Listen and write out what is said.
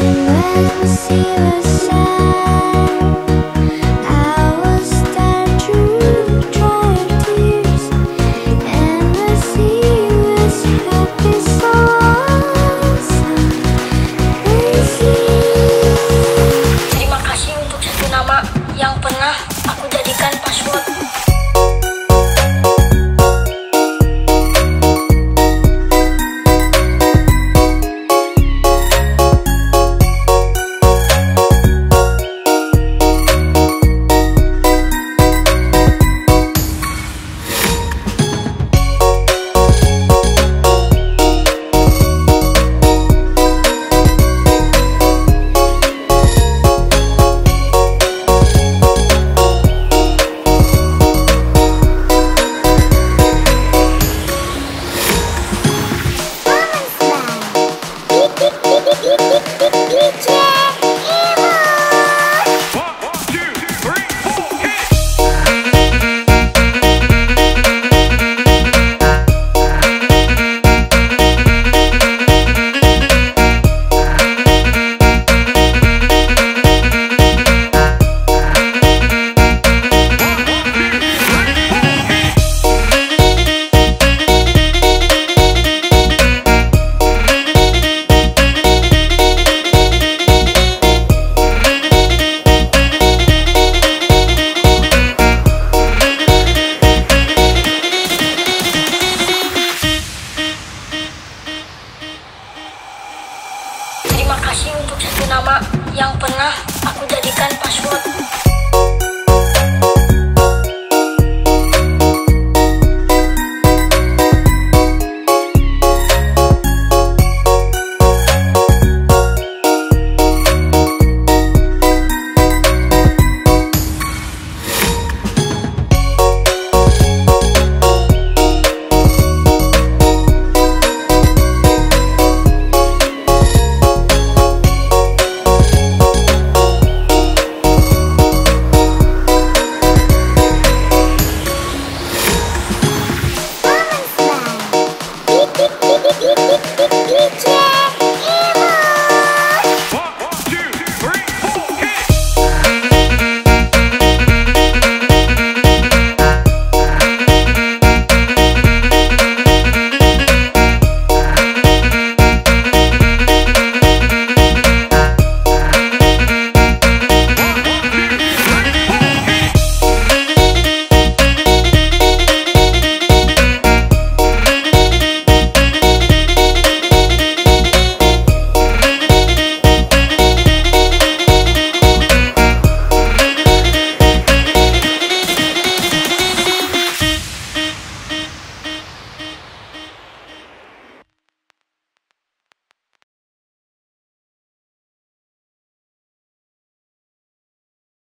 I will see the sun. terima kasih untuk satu nama yang pernah aku jadikan password. 一天。